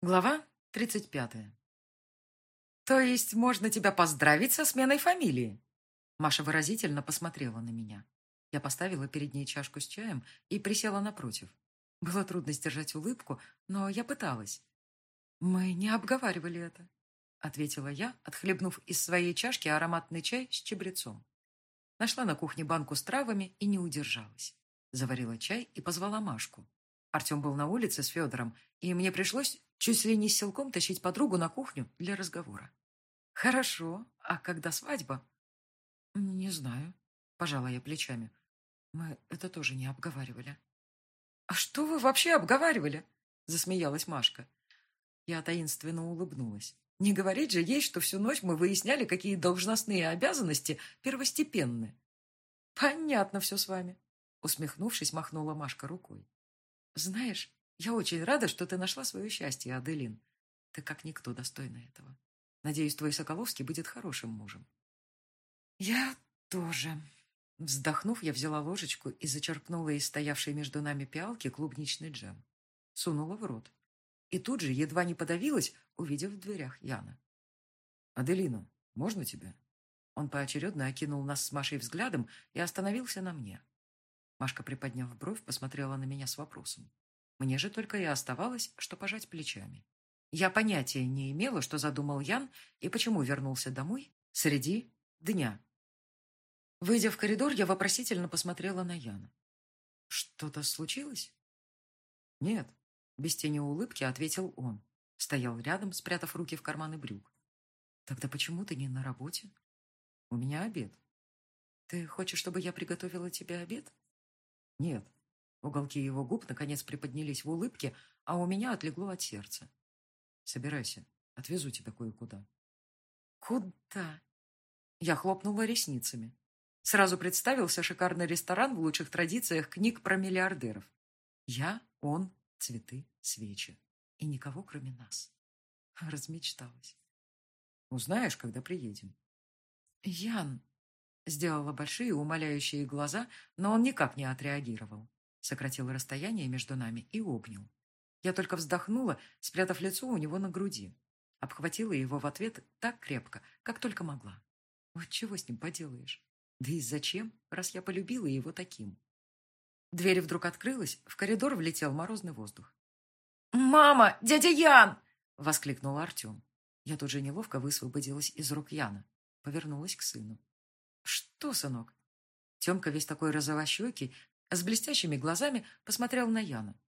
Глава 35. «То есть можно тебя поздравить со сменой фамилии?» Маша выразительно посмотрела на меня. Я поставила перед ней чашку с чаем и присела напротив. Было трудно сдержать улыбку, но я пыталась. «Мы не обговаривали это», — ответила я, отхлебнув из своей чашки ароматный чай с чебрецом. Нашла на кухне банку с травами и не удержалась. Заварила чай и позвала Машку. Артем был на улице с Федором, и мне пришлось чуть ли не силком тащить подругу на кухню для разговора. «Хорошо. А когда свадьба?» «Не знаю», — пожала я плечами. «Мы это тоже не обговаривали». «А что вы вообще обговаривали?» — засмеялась Машка. Я таинственно улыбнулась. Не говорить же ей, что всю ночь мы выясняли, какие должностные обязанности первостепенны. «Понятно все с вами», — усмехнувшись, махнула Машка рукой. «Знаешь, я очень рада, что ты нашла свое счастье, Аделин. Ты как никто достойна этого. Надеюсь, твой Соколовский будет хорошим мужем. Я тоже. Вздохнув, я взяла ложечку и зачерпнула из стоявшей между нами пиалки клубничный джем. Сунула в рот. И тут же едва не подавилась, увидев в дверях Яна. «Аделина, можно тебя?» Он поочередно окинул нас с Машей взглядом и остановился на мне. Машка, приподняв бровь, посмотрела на меня с вопросом. Мне же только и оставалось, что пожать плечами. Я понятия не имела, что задумал Ян и почему вернулся домой среди дня. Выйдя в коридор, я вопросительно посмотрела на Яна. «Что-то случилось?» «Нет», — без тени улыбки ответил он. Стоял рядом, спрятав руки в карманы брюк. «Тогда почему ты не на работе?» «У меня обед». «Ты хочешь, чтобы я приготовила тебе обед?» «Нет, Уголки его губ наконец приподнялись в улыбке, а у меня отлегло от сердца. «Собирайся, отвезу тебя кое-куда». «Куда?» Я хлопнула ресницами. Сразу представился шикарный ресторан в лучших традициях книг про миллиардеров. Я, он, цветы, свечи. И никого, кроме нас. Размечталась. Узнаешь, когда приедем. Ян сделала большие умоляющие глаза, но он никак не отреагировал сократил расстояние между нами и обнял. Я только вздохнула, спрятав лицо у него на груди. Обхватила его в ответ так крепко, как только могла. Вот чего с ним поделаешь? Да и зачем, раз я полюбила его таким? Дверь вдруг открылась, в коридор влетел морозный воздух. «Мама! Дядя Ян!» — воскликнул Артем. Я тут же неловко высвободилась из рук Яна. Повернулась к сыну. «Что, сынок?» Темка весь такой розовощекий, с блестящими глазами посмотрел на Яну.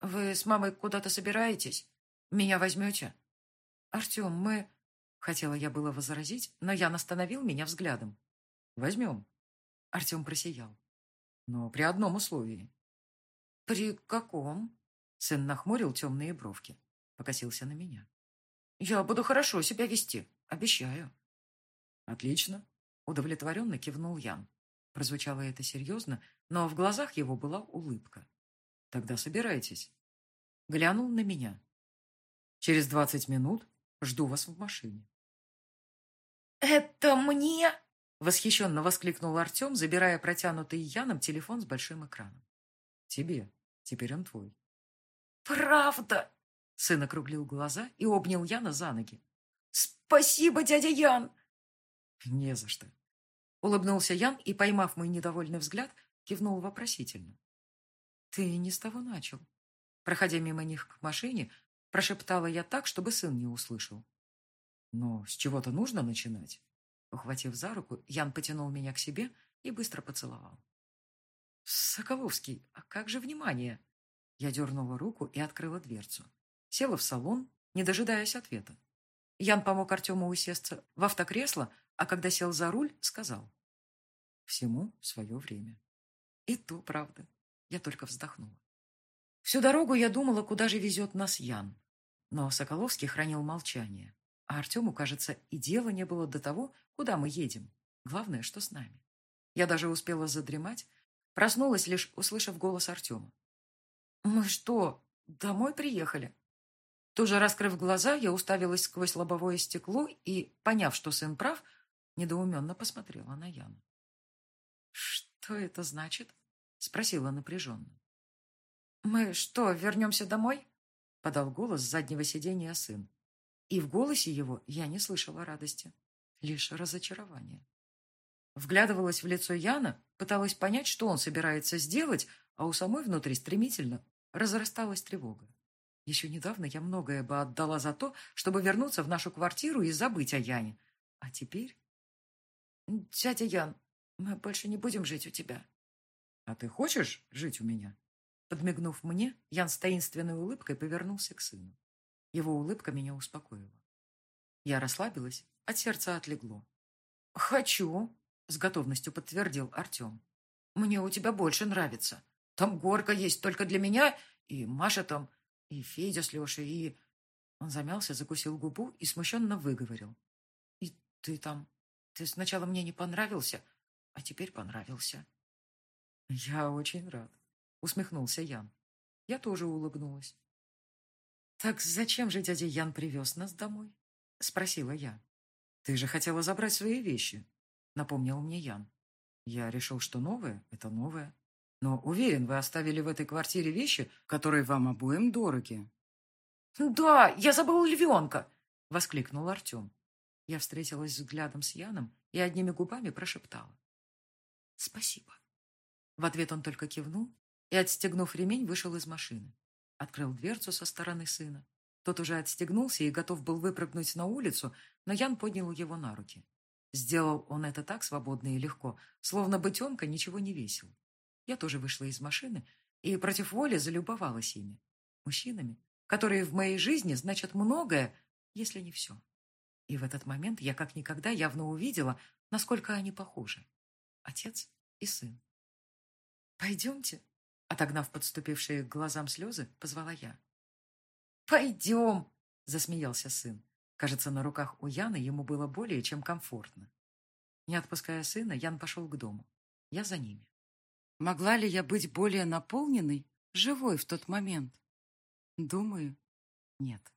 «Вы с мамой куда-то собираетесь? Меня возьмете?» «Артем, мы...» Хотела я было возразить, но Ян остановил меня взглядом. «Возьмем». Артем просиял. «Но при одном условии». «При каком?» Сын нахмурил темные бровки. Покосился на меня. «Я буду хорошо себя вести, обещаю». «Отлично», — удовлетворенно кивнул Ян. Прозвучало это серьезно, но в глазах его была улыбка. «Тогда собирайтесь». Глянул на меня. «Через двадцать минут жду вас в машине». «Это мне?» Восхищенно воскликнул Артем, забирая протянутый Яном телефон с большим экраном. «Тебе. Теперь он твой». «Правда?» Сын округлил глаза и обнял Яна за ноги. «Спасибо, дядя Ян!» «Не за что!» Улыбнулся Ян и, поймав мой недовольный взгляд, кивнул вопросительно. «Ты не с того начал». Проходя мимо них к машине, прошептала я так, чтобы сын не услышал. «Но с чего-то нужно начинать». Ухватив за руку, Ян потянул меня к себе и быстро поцеловал. «Соколовский, а как же внимание?» Я дернула руку и открыла дверцу. Села в салон, не дожидаясь ответа. Ян помог Артему усесться в автокресло, а когда сел за руль, сказал. Всему свое время. И то правда. Я только вздохнула. Всю дорогу я думала, куда же везет нас Ян. Но Соколовский хранил молчание. А Артему, кажется, и дела не было до того, куда мы едем. Главное, что с нами. Я даже успела задремать, проснулась лишь, услышав голос Артема. «Мы что, домой приехали?» Тоже раскрыв глаза, я уставилась сквозь лобовое стекло и, поняв, что сын прав, недоуменно посмотрела на Яну. «Что это значит?» — спросила напряженно. «Мы что, вернемся домой?» подал голос с заднего сиденья сын. И в голосе его я не слышала радости, лишь разочарование. Вглядывалась в лицо Яна, пыталась понять, что он собирается сделать, а у самой внутри стремительно разрасталась тревога. Еще недавно я многое бы отдала за то, чтобы вернуться в нашу квартиру и забыть о Яне. А теперь... Дядя Ян, мы больше не будем жить у тебя. А ты хочешь жить у меня? Подмигнув мне, Ян с таинственной улыбкой повернулся к сыну. Его улыбка меня успокоила. Я расслабилась, от сердца отлегло. «Хочу», — с готовностью подтвердил Артем. «Мне у тебя больше нравится. Там горка есть только для меня, и Маша там и Федя с Лешей, и...» Он замялся, закусил губу и смущенно выговорил. «И ты там... Ты сначала мне не понравился, а теперь понравился». «Я очень рад», — усмехнулся Ян. Я тоже улыбнулась. «Так зачем же дядя Ян привез нас домой?» — спросила я. «Ты же хотела забрать свои вещи», — напомнил мне Ян. «Я решил, что новое — это новое. Но уверен, вы оставили в этой квартире вещи, которые вам обоим дороги. «Да, я забыл львенка!» — воскликнул Артем. Я встретилась взглядом с Яном и одними губами прошептала. «Спасибо». В ответ он только кивнул и, отстегнув ремень, вышел из машины. Открыл дверцу со стороны сына. Тот уже отстегнулся и готов был выпрыгнуть на улицу, но Ян поднял его на руки. Сделал он это так свободно и легко, словно бытенка ничего не весил. Я тоже вышла из машины и против воли залюбовалась ими. Мужчинами, которые в моей жизни значат многое, если не все. И в этот момент я как никогда явно увидела, насколько они похожи. Отец и сын. «Пойдемте», — отогнав подступившие к глазам слезы, позвала я. «Пойдем», — засмеялся сын. Кажется, на руках у Яны ему было более чем комфортно. Не отпуская сына, Ян пошел к дому. Я за ними. Могла ли я быть более наполненной, живой в тот момент? Думаю, нет.